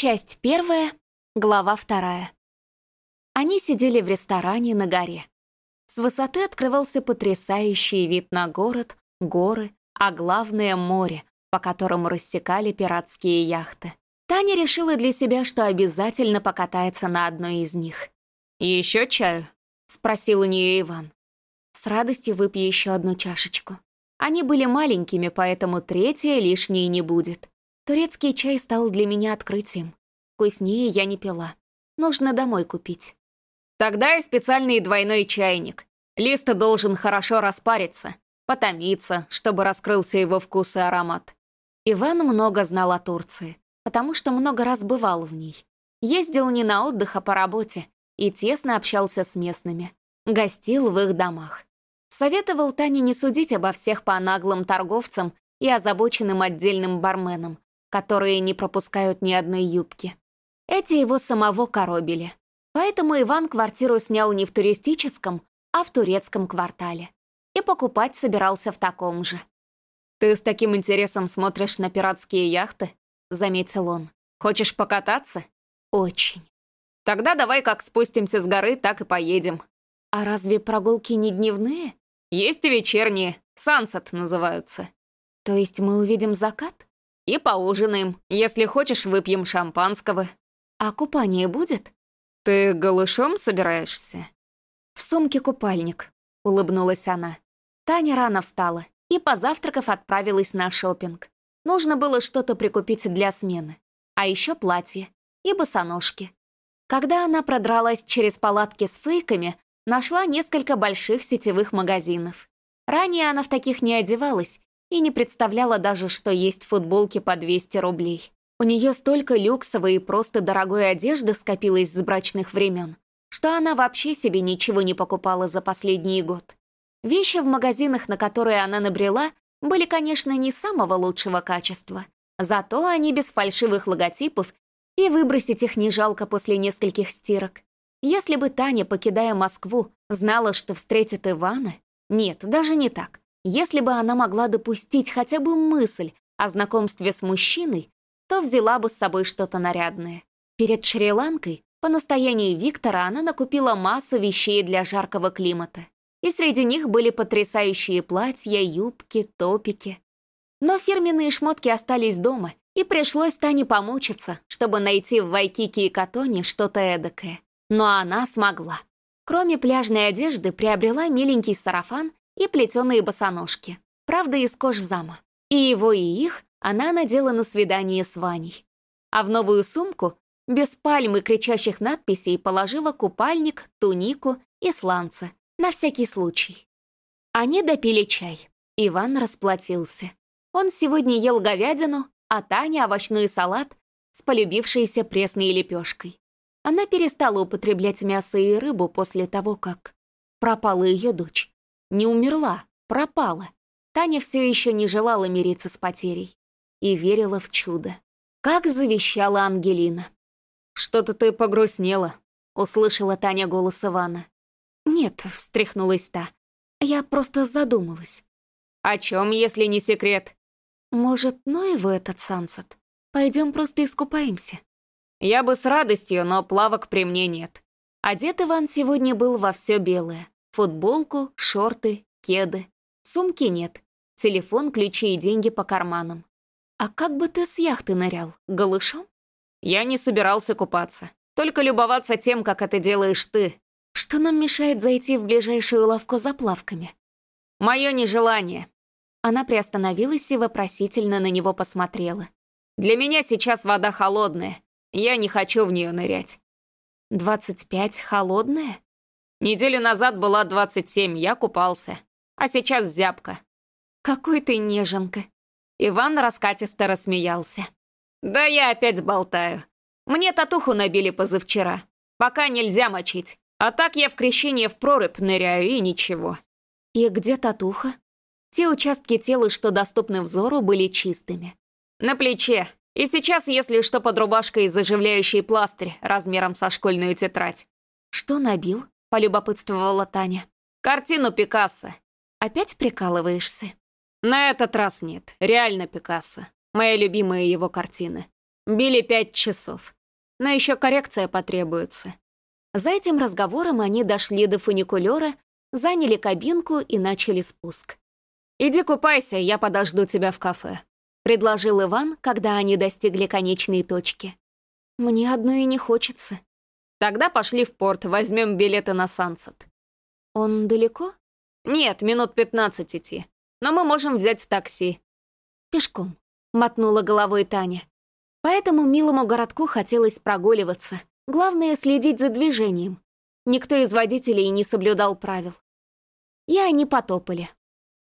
Часть первая, глава вторая. Они сидели в ресторане на горе. С высоты открывался потрясающий вид на город, горы, а главное — море, по которому рассекали пиратские яхты. Таня решила для себя, что обязательно покатается на одной из них. «Еще чаю?» — спросил у нее Иван. С радостью выпью еще одну чашечку. Они были маленькими, поэтому третья лишней не будет. Турецкий чай стал для меня открытием. Вкуснее я не пила. Нужно домой купить. Тогда и специальный двойной чайник. Лист должен хорошо распариться, потомиться, чтобы раскрылся его вкус и аромат. Иван много знал о Турции, потому что много раз бывал в ней. Ездил не на отдых, а по работе и тесно общался с местными. Гостил в их домах. Советовал Тане не судить обо всех по наглым торговцам и озабоченным отдельным барменам, которые не пропускают ни одной юбки. Эти его самого коробили. Поэтому Иван квартиру снял не в туристическом, а в турецком квартале. И покупать собирался в таком же. «Ты с таким интересом смотришь на пиратские яхты?» — заметил он. «Хочешь покататься?» «Очень». «Тогда давай как спустимся с горы, так и поедем». «А разве прогулки не дневные?» «Есть и вечерние, сансет называются». «То есть мы увидим закат?» «И поужинаем. Если хочешь, выпьем шампанского». «А купание будет?» «Ты голышом собираешься?» «В сумке купальник», — улыбнулась она. Таня рано встала и, позавтракав, отправилась на шопинг. Нужно было что-то прикупить для смены. А еще платье и босоножки. Когда она продралась через палатки с фейками, нашла несколько больших сетевых магазинов. Ранее она в таких не одевалась и не представляла даже, что есть футболки по 200 рублей. У нее столько люксовой и просто дорогой одежды скопилось с брачных времен, что она вообще себе ничего не покупала за последний год. Вещи в магазинах, на которые она набрела, были, конечно, не самого лучшего качества, зато они без фальшивых логотипов, и выбросить их не жалко после нескольких стирок. Если бы Таня, покидая Москву, знала, что встретит Ивана... Нет, даже не так. Если бы она могла допустить хотя бы мысль о знакомстве с мужчиной, то взяла бы с собой что-то нарядное. Перед Шри-Ланкой по настоянию Виктора она накупила массу вещей для жаркого климата. И среди них были потрясающие платья, юбки, топики. Но фирменные шмотки остались дома, и пришлось Тане помучиться, чтобы найти в Вайкике и Катоне что-то эдакое. Но она смогла. Кроме пляжной одежды, приобрела миленький сарафан и плетеные босоножки. Правда, из кожзама. И его, и их она надела на свидание с Ваней. А в новую сумку, без пальмы кричащих надписей, положила купальник, тунику и сланцы, на всякий случай. Они допили чай. Иван расплатился. Он сегодня ел говядину, а Таня — овощной салат с полюбившейся пресной лепешкой. Она перестала употреблять мясо и рыбу после того, как пропала ее дочь. Не умерла, пропала. Таня все еще не желала мириться с потерей и верила в чудо. Как завещала Ангелина. «Что-то ты погрустнела», — услышала Таня голос Ивана. «Нет», — встряхнулась та. «Я просто задумалась». «О чем, если не секрет?» «Может, ну и в этот сансет. Пойдем просто искупаемся». «Я бы с радостью, но плавок при мне нет». Одет Иван сегодня был во все белое. Футболку, шорты, кеды. Сумки нет. Телефон, ключи и деньги по карманам. «А как бы ты с яхты нырял? Голышом?» «Я не собирался купаться. Только любоваться тем, как это делаешь ты». «Что нам мешает зайти в ближайшую лавку за плавками?» «Мое нежелание». Она приостановилась и вопросительно на него посмотрела. «Для меня сейчас вода холодная. Я не хочу в нее нырять». «Двадцать пять холодная?» «Неделю назад была двадцать семь, я купался. А сейчас зябко». «Какой ты неженка», Иван раскатисто рассмеялся. «Да я опять болтаю. Мне татуху набили позавчера. Пока нельзя мочить. А так я в крещение в прорубь ныряю и ничего». «И где татуха?» Те участки тела, что доступны взору, были чистыми. «На плече. И сейчас, если что, под рубашкой заживляющий пластырь размером со школьную тетрадь». «Что набил?» — полюбопытствовала Таня. «Картину Пикассо». «Опять прикалываешься?» На этот раз нет. Реально Пикассо. Моя любимая его картина. Били пять часов. Но еще коррекция потребуется. За этим разговором они дошли до фуникулера, заняли кабинку и начали спуск. «Иди купайся, я подожду тебя в кафе», — предложил Иван, когда они достигли конечной точки. «Мне одной и не хочется». «Тогда пошли в порт, возьмем билеты на Сансет». «Он далеко?» «Нет, минут пятнадцать идти. Но мы можем взять такси». «Пешком», — мотнула головой Таня. По этому милому городку хотелось прогуливаться. Главное — следить за движением. Никто из водителей не соблюдал правил. И они потопали.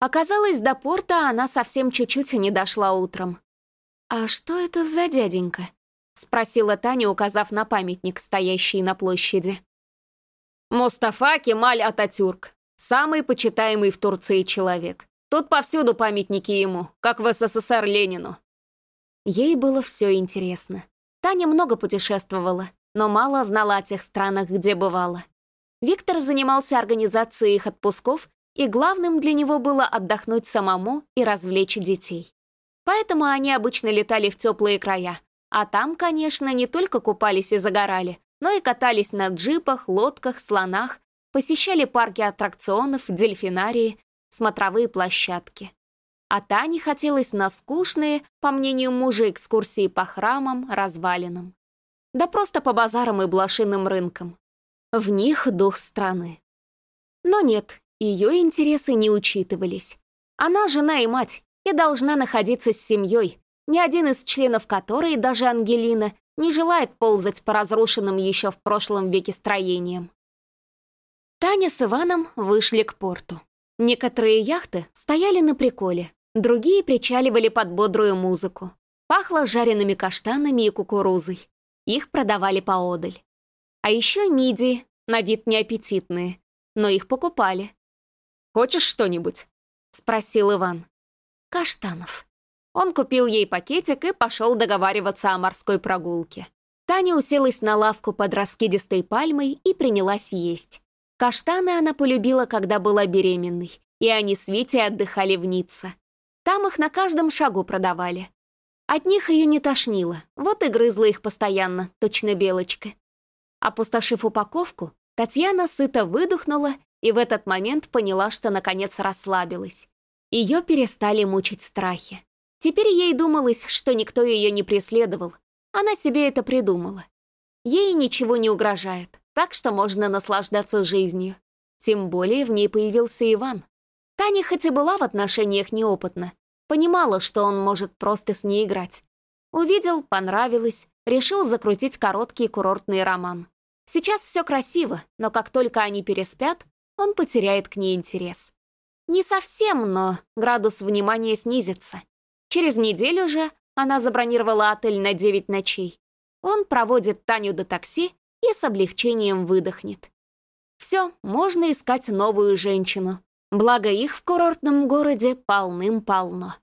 Оказалось, до порта она совсем чуть-чуть не дошла утром. «А что это за дяденька?» — спросила Таня, указав на памятник, стоящий на площади. «Мустафа Кемаль Ататюрк. Самый почитаемый в Турции человек. Тут повсюду памятники ему, как в СССР Ленину». Ей было все интересно. Таня много путешествовала, но мало знала о тех странах, где бывала. Виктор занимался организацией их отпусков, и главным для него было отдохнуть самому и развлечь детей. Поэтому они обычно летали в теплые края, а там, конечно, не только купались и загорали, но и катались на джипах, лодках, слонах, посещали парки аттракционов, дельфинарии, смотровые площадки. А Тане хотелось на скучные, по мнению мужа, экскурсии по храмам, развалинам. Да просто по базарам и блошиным рынкам. В них дух страны. Но нет, ее интересы не учитывались. Она жена и мать, и должна находиться с семьей, ни один из членов которой, даже Ангелина, не желает ползать по разрушенным еще в прошлом веке строениям. Таня с Иваном вышли к порту. Некоторые яхты стояли на приколе, другие причаливали под бодрую музыку. Пахло жареными каштанами и кукурузой. Их продавали поодаль. А еще мидии, на вид неаппетитные, но их покупали. «Хочешь что-нибудь?» — спросил Иван. «Каштанов». Он купил ей пакетик и пошел договариваться о морской прогулке. Таня уселась на лавку под раскидистой пальмой и принялась есть. Каштаны она полюбила, когда была беременной, и они с Витей отдыхали в Ницце. Там их на каждом шагу продавали. От них ее не тошнило, вот и грызла их постоянно, точно белочка. Опустошив упаковку, Татьяна сыто выдохнула и в этот момент поняла, что наконец расслабилась. Ее перестали мучить страхи. Теперь ей думалось, что никто ее не преследовал. Она себе это придумала. Ей ничего не угрожает, так что можно наслаждаться жизнью. Тем более в ней появился Иван. Таня хоть и была в отношениях неопытна, понимала, что он может просто с ней играть. Увидел, понравилось, решил закрутить короткий курортный роман. Сейчас все красиво, но как только они переспят, он потеряет к ней интерес. Не совсем, но градус внимания снизится. Через неделю же она забронировала отель на 9 ночей. Он проводит Таню до такси и с облегчением выдохнет. Все, можно искать новую женщину. Благо их в курортном городе полным-полно.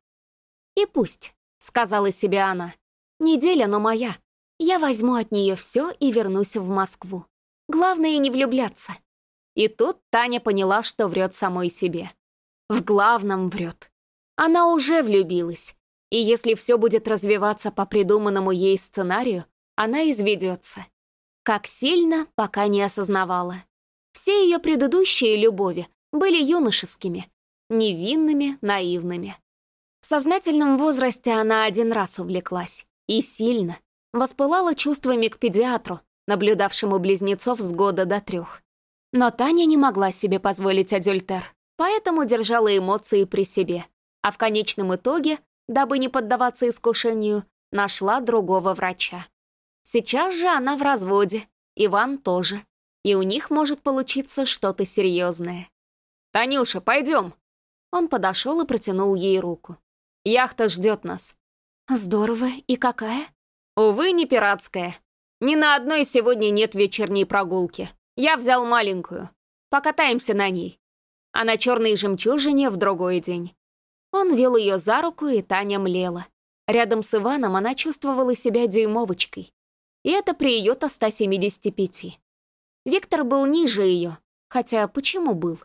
«И пусть», — сказала себе она, — «неделя, но моя. Я возьму от нее все и вернусь в Москву. Главное не влюбляться». И тут Таня поняла, что врет самой себе. В главном врет. Она уже влюбилась. И если все будет развиваться по придуманному ей сценарию, она изведется. Как сильно, пока не осознавала. Все ее предыдущие любови были юношескими, невинными, наивными. В сознательном возрасте она один раз увлеклась. И сильно. Воспылала чувствами к педиатру, наблюдавшему близнецов с года до трех. Но Таня не могла себе позволить адюльтер, поэтому держала эмоции при себе. А в конечном итоге дабы не поддаваться искушению, нашла другого врача. Сейчас же она в разводе, Иван тоже, и у них может получиться что-то серьезное. «Танюша, пойдем!» Он подошел и протянул ей руку. «Яхта ждет нас». «Здорово. И какая?» «Увы, не пиратская. Ни на одной сегодня нет вечерней прогулки. Я взял маленькую. Покатаемся на ней. А на черной жемчужине в другой день. Он вел ее за руку, и Таня млела. Рядом с Иваном она чувствовала себя дюймовочкой. И это при ее-то 175. Виктор был ниже ее, хотя почему был?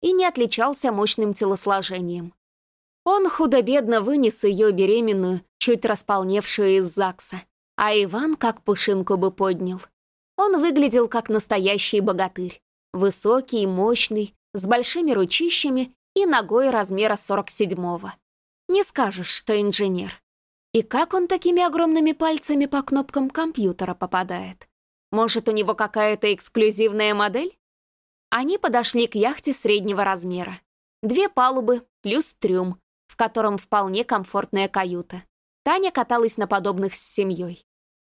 И не отличался мощным телосложением. Он худо-бедно вынес ее беременную, чуть располневшую из ЗАГСа, а Иван как пушинку бы поднял. Он выглядел как настоящий богатырь. Высокий, мощный, с большими ручищами и ногой размера 47-го. Не скажешь, что инженер. И как он такими огромными пальцами по кнопкам компьютера попадает? Может, у него какая-то эксклюзивная модель? Они подошли к яхте среднего размера. Две палубы плюс трюм, в котором вполне комфортная каюта. Таня каталась на подобных с семьей.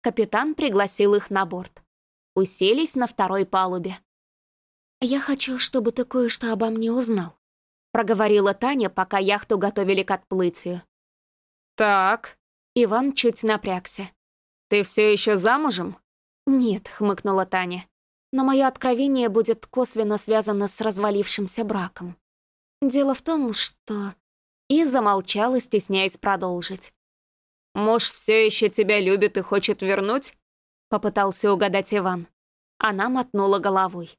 Капитан пригласил их на борт. Уселись на второй палубе. «Я хочу, чтобы ты кое-что обо мне узнал», проговорила Таня, пока яхту готовили к отплытию. «Так», Иван чуть напрягся. «Ты все еще замужем?» «Нет», — хмыкнула Таня. «Но мое откровение будет косвенно связано с развалившимся браком. Дело в том, что...» И замолчала, стесняясь продолжить. «Муж все еще тебя любит и хочет вернуть?» Попытался угадать Иван. Она мотнула головой.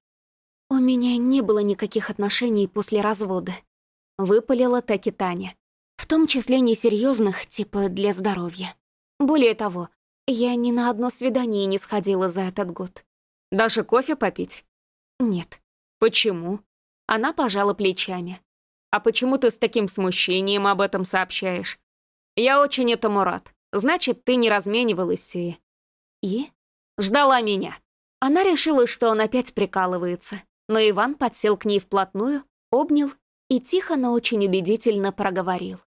«У меня не было никаких отношений после развода», — выпалила таки Таня. «В том числе несерьезных, типа для здоровья. Более того, я ни на одно свидание не сходила за этот год. Даже кофе попить? Нет. Почему? Она пожала плечами. А почему ты с таким смущением об этом сообщаешь? Я очень этому рад. Значит, ты не разменивалась и... И? Ждала меня. Она решила, что он опять прикалывается, но Иван подсел к ней вплотную, обнял и тихо, но очень убедительно проговорил.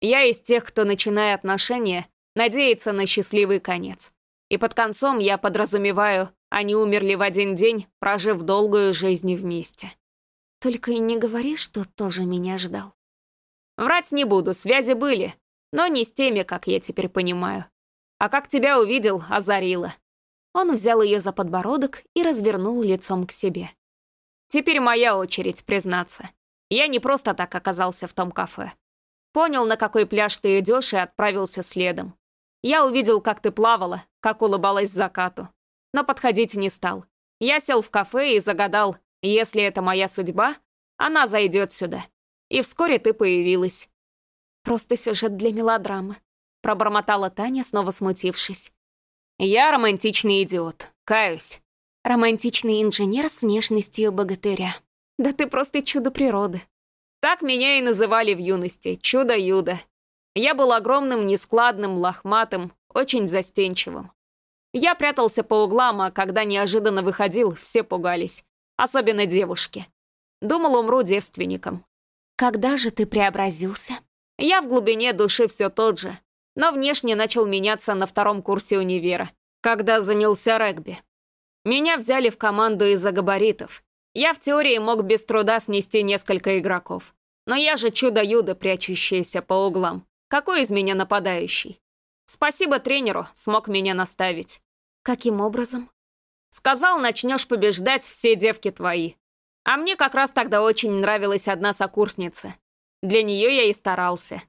Я из тех, кто, начиная отношения, надеяться на счастливый конец. И под концом я подразумеваю, они умерли в один день, прожив долгую жизнь вместе. Только и не говори, что тоже меня ждал. Врать не буду, связи были, но не с теми, как я теперь понимаю. А как тебя увидел, озарило. Он взял ее за подбородок и развернул лицом к себе. Теперь моя очередь признаться. Я не просто так оказался в том кафе. Понял, на какой пляж ты идешь, и отправился следом. Я увидел, как ты плавала, как улыбалась закату. Но подходить не стал. Я сел в кафе и загадал, если это моя судьба, она зайдет сюда. И вскоре ты появилась. Просто сюжет для мелодрамы. Пробормотала Таня, снова смутившись. Я романтичный идиот, каюсь. Романтичный инженер с внешностью богатыря. Да ты просто чудо природы. Так меня и называли в юности, чудо-юдо. Я был огромным, нескладным, лохматым, очень застенчивым. Я прятался по углам, а когда неожиданно выходил, все пугались. Особенно девушки. Думал, умру девственником. Когда же ты преобразился? Я в глубине души все тот же, но внешне начал меняться на втором курсе универа, когда занялся регби. Меня взяли в команду из-за габаритов. Я в теории мог без труда снести несколько игроков. Но я же чудо-юдо, прячущееся по углам. Какой из меня нападающий? Спасибо тренеру, смог меня наставить. Каким образом? Сказал, начнешь побеждать, все девки твои. А мне как раз тогда очень нравилась одна сокурсница. Для нее я и старался.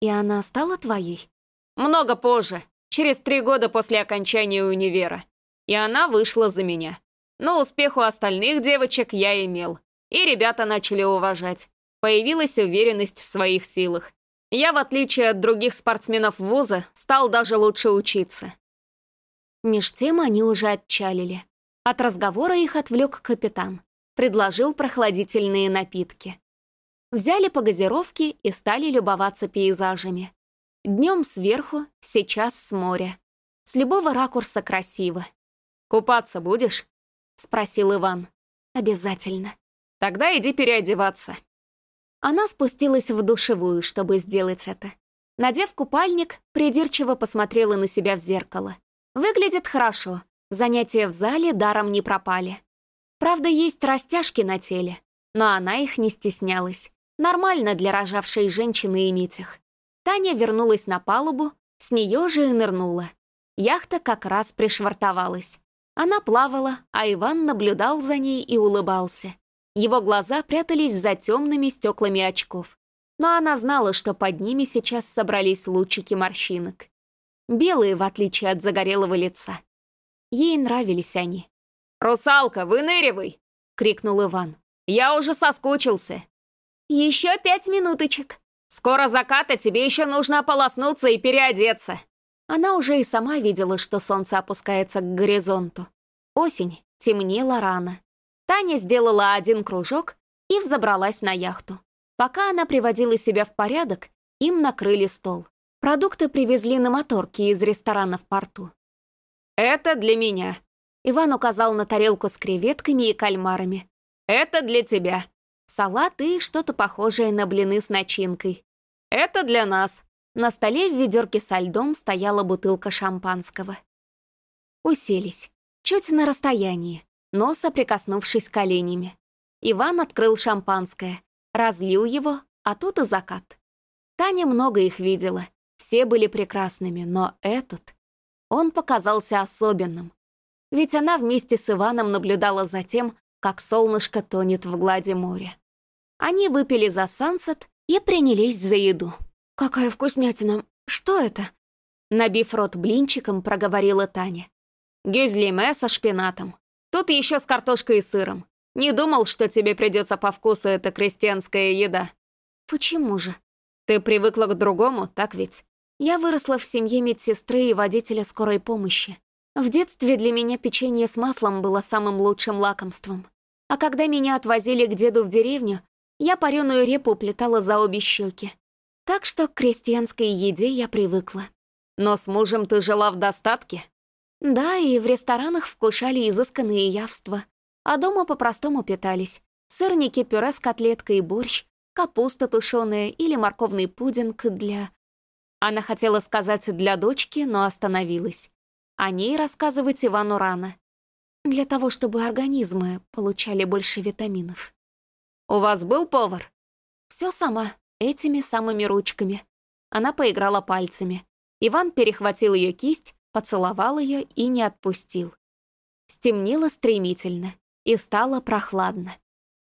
И она стала твоей? Много позже, через три года после окончания универа. И она вышла за меня. Но успех у остальных девочек я имел. И ребята начали уважать. Появилась уверенность в своих силах. Я, в отличие от других спортсменов вуза, стал даже лучше учиться. Меж тем они уже отчалили. От разговора их отвлек капитан. Предложил прохладительные напитки. Взяли по газировке и стали любоваться пейзажами. Днем сверху, сейчас с моря. С любого ракурса красиво. «Купаться будешь?» — спросил Иван. «Обязательно». «Тогда иди переодеваться». Она спустилась в душевую, чтобы сделать это. Надев купальник, придирчиво посмотрела на себя в зеркало. Выглядит хорошо, занятия в зале даром не пропали. Правда, есть растяжки на теле, но она их не стеснялась. Нормально для рожавшей женщины иметь их. Таня вернулась на палубу, с нее же и нырнула. Яхта как раз пришвартовалась. Она плавала, а Иван наблюдал за ней и улыбался. Его глаза прятались за темными стеклами очков. Но она знала, что под ними сейчас собрались лучики морщинок. Белые, в отличие от загорелого лица. Ей нравились они. «Русалка, выныривай!» — крикнул Иван. «Я уже соскучился!» «Еще пять минуточек!» «Скоро закат, а тебе еще нужно ополоснуться и переодеться!» Она уже и сама видела, что солнце опускается к горизонту. Осень темнела рано. Таня сделала один кружок и взобралась на яхту. Пока она приводила себя в порядок, им накрыли стол. Продукты привезли на моторке из ресторана в порту. «Это для меня», — Иван указал на тарелку с креветками и кальмарами. «Это для тебя». Салат и что-то похожее на блины с начинкой. «Это для нас». На столе в ведерке со льдом стояла бутылка шампанского. Уселись, чуть на расстоянии, но соприкоснувшись коленями. Иван открыл шампанское, разлил его, а тут и закат. Таня много их видела, все были прекрасными, но этот... Он показался особенным. Ведь она вместе с Иваном наблюдала за тем, как солнышко тонет в глади моря. Они выпили за сансет и принялись за еду. «Какая вкуснятина! Что это?» Набив рот блинчиком, проговорила Таня. «Гюзлиме со шпинатом. Тут еще с картошкой и сыром. Не думал, что тебе придется по вкусу эта крестьянская еда». «Почему же?» «Ты привыкла к другому, так ведь?» Я выросла в семье медсестры и водителя скорой помощи. В детстве для меня печенье с маслом было самым лучшим лакомством. А когда меня отвозили к деду в деревню, я пареную репу плетала за обе щеки. Так что к крестьянской еде я привыкла. Но с мужем ты жила в достатке? Да, и в ресторанах вкушали изысканные явства. А дома по-простому питались. Сырники, пюре с котлеткой и борщ, капуста тушеная или морковный пудинг для она хотела сказать для дочки, но остановилась. О ней рассказывать Ивану рано. Для того, чтобы организмы получали больше витаминов. «У вас был повар?» Все сама, этими самыми ручками. Она поиграла пальцами. Иван перехватил ее кисть, поцеловал ее и не отпустил. Стемнело стремительно, и стало прохладно.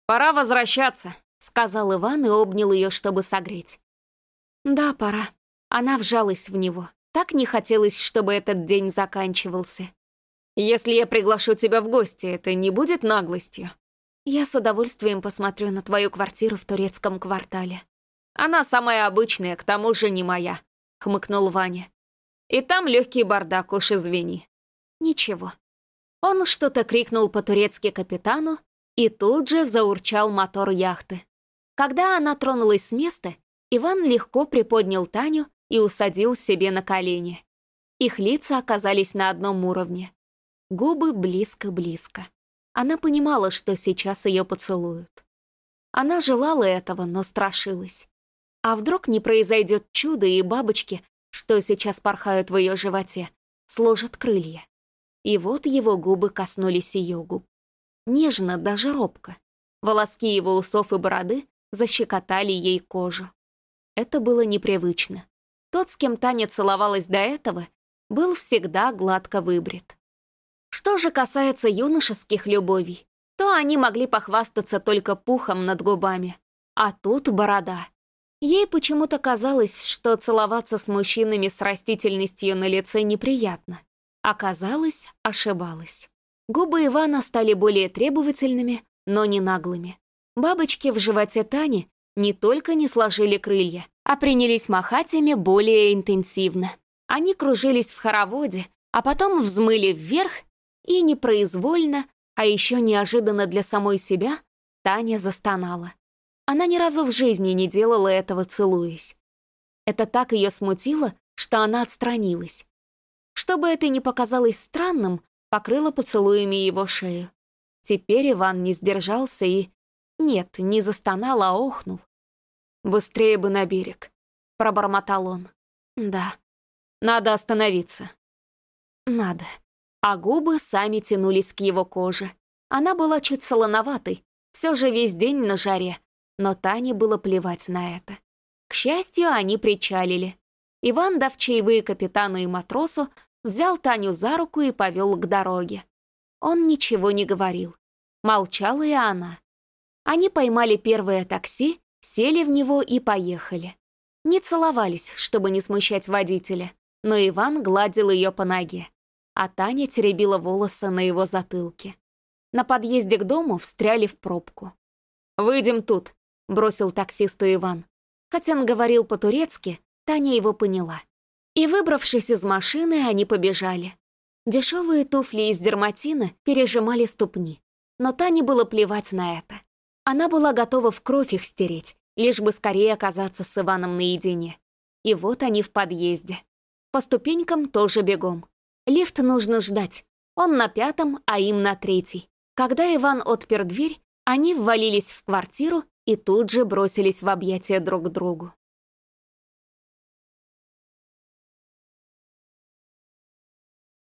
«Пора возвращаться», — сказал Иван и обнял ее, чтобы согреть. «Да, пора», она вжалась в него. Так не хотелось, чтобы этот день заканчивался. «Если я приглашу тебя в гости, это не будет наглостью?» «Я с удовольствием посмотрю на твою квартиру в турецком квартале». «Она самая обычная, к тому же не моя», — хмыкнул Ваня. «И там легкий бардак, уж извини». «Ничего». Он что-то крикнул по-турецки капитану, и тут же заурчал мотор яхты. Когда она тронулась с места, Иван легко приподнял Таню и усадил себе на колени. Их лица оказались на одном уровне. Губы близко-близко. Она понимала, что сейчас ее поцелуют. Она желала этого, но страшилась. А вдруг не произойдет чудо, и бабочки, что сейчас порхают в ее животе, сложат крылья. И вот его губы коснулись ее губ. Нежно, даже робко. Волоски его усов и бороды защекотали ей кожу. Это было непривычно. Тот, с кем Таня целовалась до этого, был всегда гладко выбрит. Что же касается юношеских любовей, то они могли похвастаться только пухом над губами. А тут борода. Ей почему-то казалось, что целоваться с мужчинами с растительностью на лице неприятно. Оказалось, ошибалась. Губы Ивана стали более требовательными, но не наглыми. Бабочки в животе Тани не только не сложили крылья, а принялись махать ими более интенсивно. Они кружились в хороводе, а потом взмыли вверх и непроизвольно, а еще неожиданно для самой себя, Таня застонала. Она ни разу в жизни не делала этого, целуясь. Это так ее смутило, что она отстранилась. Чтобы это не показалось странным, покрыла поцелуями его шею. Теперь Иван не сдержался и... Нет, не застонал, а охнул. «Быстрее бы на берег», — пробормотал он. «Да». «Надо остановиться». «Надо». А губы сами тянулись к его коже. Она была чуть солоноватой, все же весь день на жаре, но Тане было плевать на это. К счастью, они причалили. Иван, дав чаевые капитану и матросу, взял Таню за руку и повел к дороге. Он ничего не говорил. Молчала и она. Они поймали первое такси Сели в него и поехали. Не целовались, чтобы не смущать водителя, но Иван гладил ее по ноге, а Таня теребила волосы на его затылке. На подъезде к дому встряли в пробку. «Выйдем тут», — бросил таксисту Иван. Хотя он говорил по-турецки, Таня его поняла. И, выбравшись из машины, они побежали. Дешевые туфли из дерматина пережимали ступни. Но Тане было плевать на это. Она была готова в кровь их стереть, лишь бы скорее оказаться с Иваном наедине. И вот они в подъезде. По ступенькам тоже бегом. Лифт нужно ждать. Он на пятом, а им на третий. Когда Иван отпер дверь, они ввалились в квартиру и тут же бросились в объятия друг к другу.